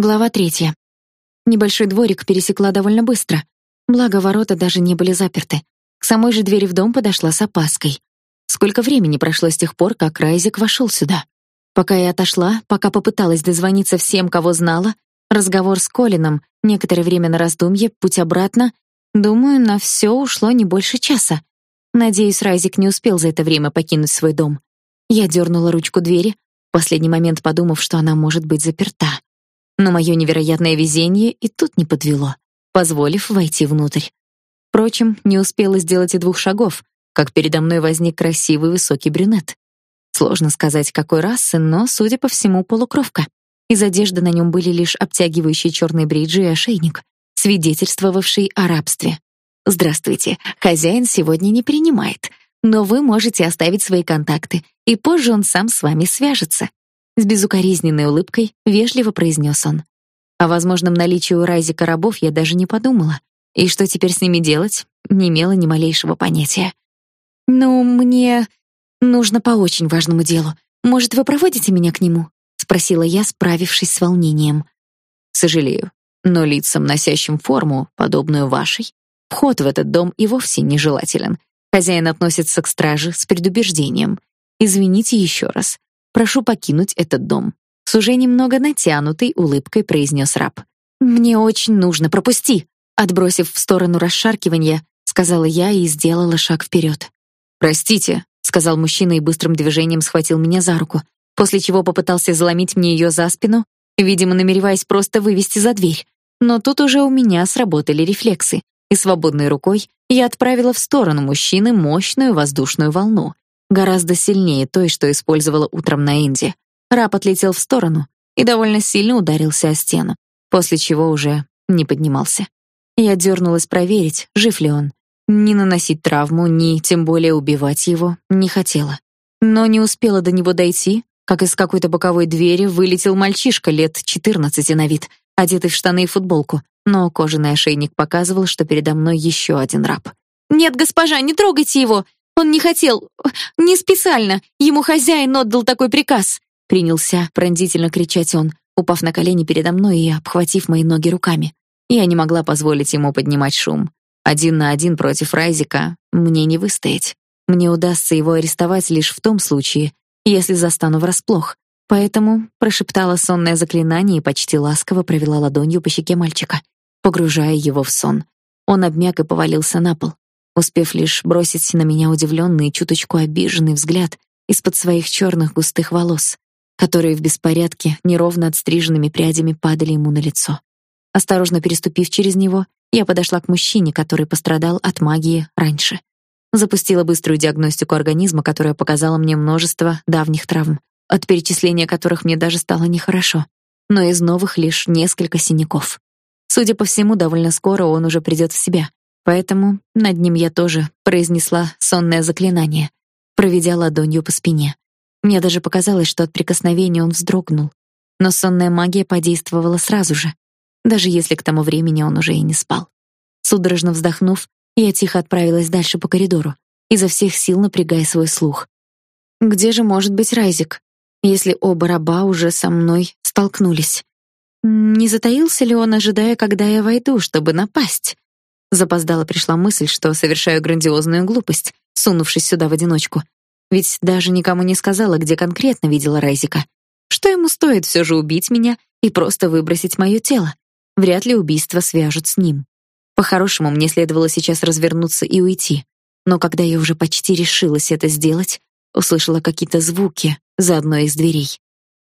Глава третья. Небольшой дворик пересекла довольно быстро. Благо ворота даже не были заперты. К самой же двери в дом подошла с опаской. Сколько времени прошло с тех пор, как Райзик вошел сюда? Пока я отошла, пока попыталась дозвониться всем, кого знала, разговор с Колином, некоторое время на раздумье, путь обратно, думаю, на все ушло не больше часа. Надеюсь, Райзик не успел за это время покинуть свой дом. Я дернула ручку двери, в последний момент подумав, что она может быть заперта. Но мое невероятное везение и тут не подвело, позволив войти внутрь. Впрочем, не успела сделать и двух шагов, как передо мной возник красивый высокий брюнет. Сложно сказать, какой расы, но, судя по всему, полукровка. Из одежды на нем были лишь обтягивающие черные бриджи и ошейник, свидетельствовавший о рабстве. «Здравствуйте, хозяин сегодня не принимает, но вы можете оставить свои контакты, и позже он сам с вами свяжется. С безукоризненной улыбкой вежливо произнес он. О возможном наличии у Райзика рабов я даже не подумала. И что теперь с ними делать, не имела ни малейшего понятия. «Ну, мне нужно по очень важному делу. Может, вы проводите меня к нему?» — спросила я, справившись с волнением. «Сожалею, но лицам, носящим форму, подобную вашей, вход в этот дом и вовсе нежелателен. Хозяин относится к страже с предубеждением. Извините еще раз. Прошу покинуть этот дом. С уже немного натянутой улыбкой произнес раб. Мне очень нужно, пропусти. Отбросив в сторону расшаркивания, сказала я и сделала шаг вперед. Простите, сказал мужчина и быстрым движением схватил меня за руку, после чего попытался заломить мне ее за спину, видимо, намереваясь просто вывести за дверь. Но тут уже у меня сработали рефлексы, и свободной рукой я отправила в сторону мужчины мощную воздушную волну гораздо сильнее той, что использовала утром на Инди. Раб отлетел в сторону и довольно сильно ударился о стену, после чего уже не поднимался. Я дернулась проверить, жив ли он. Ни наносить травму, ни тем более убивать его не хотела. Но не успела до него дойти, как из какой-то боковой двери вылетел мальчишка лет 14 на вид, одетый в штаны и футболку, но кожаный ошейник показывал, что передо мной еще один раб. «Нет, госпожа, не трогайте его! Он не хотел, не специально. Ему хозяин отдал такой приказ. Принялся пронзительно кричать он, упав на колени передо мной и обхватив мои ноги руками. Я не могла позволить ему поднимать шум. Один на один против Райзика мне не выстоять. Мне удастся его арестовать лишь в том случае, если застану врасплох. Поэтому прошептала сонное заклинание и почти ласково провела ладонью по щеке мальчика, погружая его в сон. Он обмяк и повалился на пол успев лишь бросить на меня удивленный и чуточку обиженный взгляд из-под своих черных густых волос, которые в беспорядке неровно отстриженными прядями падали ему на лицо. Осторожно переступив через него, я подошла к мужчине, который пострадал от магии раньше. Запустила быструю диагностику организма, которая показала мне множество давних травм, от перечисления которых мне даже стало нехорошо, но из новых лишь несколько синяков. Судя по всему, довольно скоро он уже придёт в себя, Поэтому над ним я тоже произнесла сонное заклинание, проведя ладонью по спине. Мне даже показалось, что от прикосновения он вздрогнул. Но сонная магия подействовала сразу же, даже если к тому времени он уже и не спал. Судорожно вздохнув, я тихо отправилась дальше по коридору, изо всех сил напрягая свой слух. Где же может быть Райзик, если оба раба уже со мной столкнулись? Не затаился ли он, ожидая, когда я войду, чтобы напасть? Запоздала пришла мысль, что совершаю грандиозную глупость, сунувшись сюда в одиночку. Ведь даже никому не сказала, где конкретно видела Райзика. Что ему стоит все же убить меня и просто выбросить мое тело? Вряд ли убийство свяжут с ним. По-хорошему, мне следовало сейчас развернуться и уйти. Но когда я уже почти решилась это сделать, услышала какие-то звуки за одной из дверей.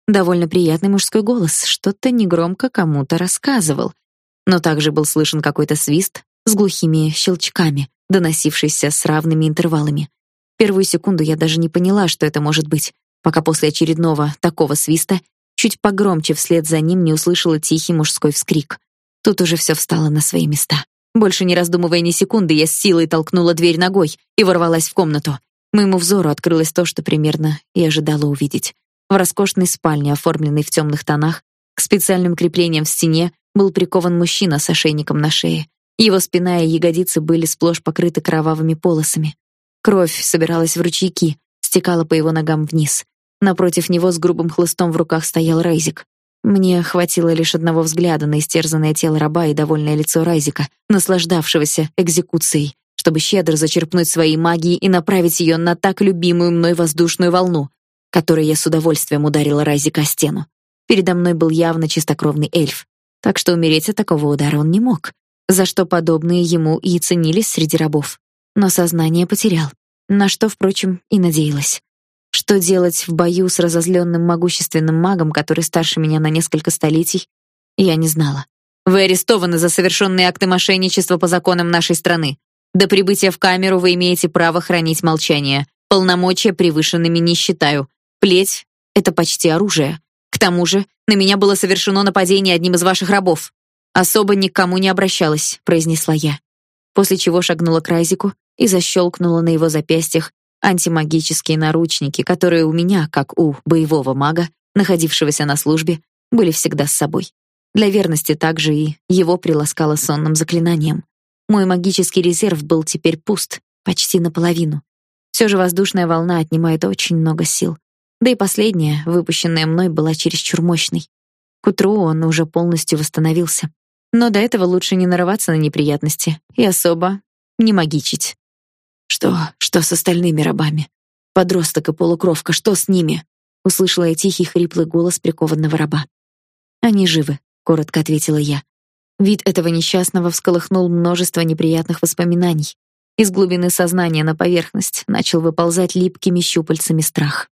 Довольно приятный мужской голос что-то негромко кому-то рассказывал. Но также был слышен какой-то свист, с глухими щелчками, доносившийся с равными интервалами. Первую секунду я даже не поняла, что это может быть, пока после очередного такого свиста чуть погромче вслед за ним не услышала тихий мужской вскрик. Тут уже все встало на свои места. Больше не раздумывая ни секунды, я с силой толкнула дверь ногой и ворвалась в комнату. Моему взору открылось то, что примерно и ожидала увидеть. В роскошной спальне, оформленной в темных тонах, к специальным креплениям в стене был прикован мужчина с ошейником на шее. Его спина и ягодицы были сплошь покрыты кровавыми полосами. Кровь собиралась в ручейки, стекала по его ногам вниз. Напротив него с грубым хлыстом в руках стоял Рейзик. Мне хватило лишь одного взгляда на истерзанное тело раба и довольное лицо Райзика, наслаждавшегося экзекуцией, чтобы щедро зачерпнуть своей магией и направить ее на так любимую мной воздушную волну, которой я с удовольствием ударила Райзика о стену. Передо мной был явно чистокровный эльф, так что умереть от такого удара он не мог, за что подобные ему и ценились среди рабов. Но сознание потерял, на что, впрочем, и надеялась. Что делать в бою с разозленным могущественным магом, который старше меня на несколько столетий, я не знала. Вы арестованы за совершенные акты мошенничества по законам нашей страны. До прибытия в камеру вы имеете право хранить молчание. Полномочия превышенными не считаю. Плеть это почти оружие. К тому же, на меня было совершено нападение одним из ваших рабов. Особо никому не обращалась, произнесла я. После чего шагнула к Райзику и защелкнула на его запястьях антимагические наручники, которые у меня, как у боевого мага, находившегося на службе, были всегда с собой. Для верности также и его приласкало сонным заклинанием. Мой магический резерв был теперь пуст, почти наполовину. Все же воздушная волна отнимает очень много сил. Да и последняя, выпущенная мной, была чересчур мощной. К утру он уже полностью восстановился. Но до этого лучше не нарываться на неприятности и особо не магичить. Что, что с остальными рабами? Подросток и полукровка, что с ними? Услышала я тихий хриплый голос прикованного раба. Они живы, коротко ответила я. Вид этого несчастного всколыхнул множество неприятных воспоминаний. Из глубины сознания на поверхность начал выползать липкими щупальцами страх.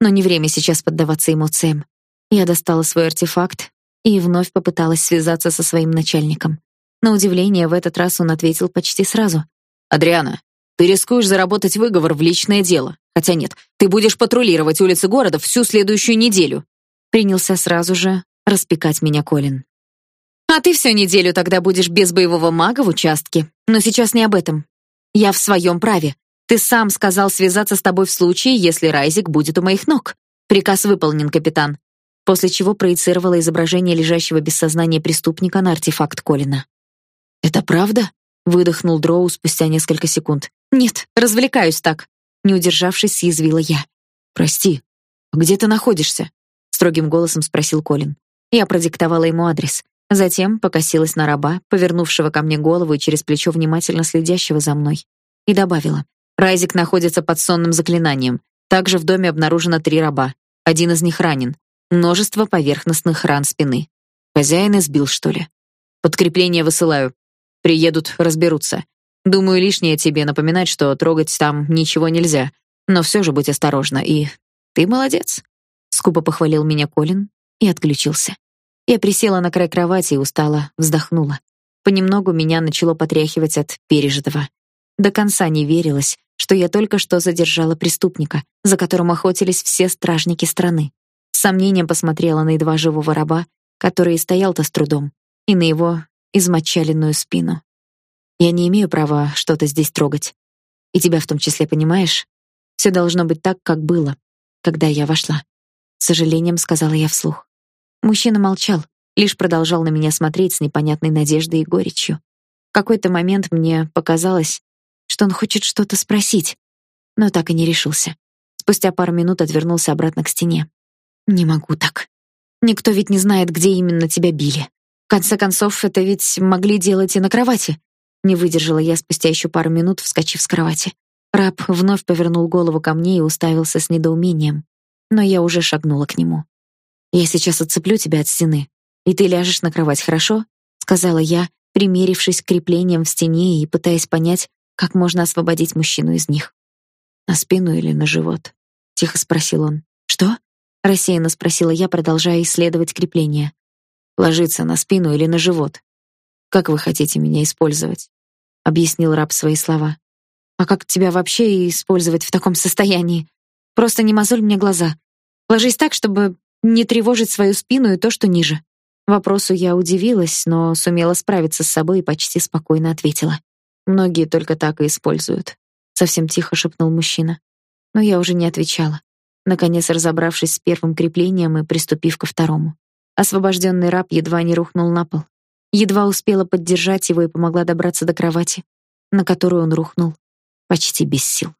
Но не время сейчас поддаваться эмоциям. Я достала свой артефакт и вновь попыталась связаться со своим начальником. На удивление, в этот раз он ответил почти сразу. «Адриана, ты рискуешь заработать выговор в личное дело. Хотя нет, ты будешь патрулировать улицы города всю следующую неделю». Принялся сразу же распекать меня Колин. «А ты всю неделю тогда будешь без боевого мага в участке. Но сейчас не об этом. Я в своем праве. Ты сам сказал связаться с тобой в случае, если Райзик будет у моих ног. Приказ выполнен, капитан после чего проецировала изображение лежащего без сознания преступника на артефакт Колина. «Это правда?» — выдохнул Дроу спустя несколько секунд. «Нет, развлекаюсь так», — не удержавшись, съязвила я. «Прости, где ты находишься?» — строгим голосом спросил Колин. Я продиктовала ему адрес. Затем покосилась на раба, повернувшего ко мне голову и через плечо внимательно следящего за мной, и добавила: "Райзик находится под сонным заклинанием. Также в доме обнаружено три раба. Один из них ранен множество поверхностных ран спины. Хозяин избил, что ли? Подкрепление высылаю. Приедут, разберутся. Думаю, лишнее тебе напоминать, что трогать там ничего нельзя. Но все же будь осторожна и ты молодец. Скупо похвалил меня Колин и отключился. Я присела на край кровати и устало вздохнула. Понемногу меня начало потряхивать от пережитого. До конца не верилось, что я только что задержала преступника, за которым охотились все стражники страны сомнением посмотрела на едва живого раба, который стоял-то с трудом, и на его измочаленную спину. Я не имею права что-то здесь трогать. И тебя в том числе, понимаешь? Все должно быть так, как было, когда я вошла. С сожалением сказала я вслух. Мужчина молчал, лишь продолжал на меня смотреть с непонятной надеждой и горечью. В какой-то момент мне показалось, что он хочет что-то спросить, но так и не решился. Спустя пару минут отвернулся обратно к стене. Не могу так. Никто ведь не знает, где именно тебя били. В конце концов, это ведь могли делать и на кровати. Не выдержала я спустя еще пару минут, вскочив с кровати. Раб вновь повернул голову ко мне и уставился с недоумением. Но я уже шагнула к нему. Я сейчас отцеплю тебя от стены, и ты ляжешь на кровать, хорошо? сказала я, примерившись к креплениям в стене и пытаясь понять, как можно освободить мужчину из них. На спину или на живот? тихо спросил он. Что? Рассеянно спросила я, продолжая исследовать крепление. Ложиться на спину или на живот? Как вы хотите меня использовать? объяснил раб свои слова. А как тебя вообще использовать в таком состоянии? Просто не мозоль мне глаза. Ложись так, чтобы не тревожить свою спину и то, что ниже. Вопросу я удивилась, но сумела справиться с собой и почти спокойно ответила. Многие только так и используют, совсем тихо шепнул мужчина. Но я уже не отвечала наконец разобравшись с первым креплением и приступив ко второму. Освобожденный раб едва не рухнул на пол. Едва успела поддержать его и помогла добраться до кровати, на которую он рухнул почти без сил.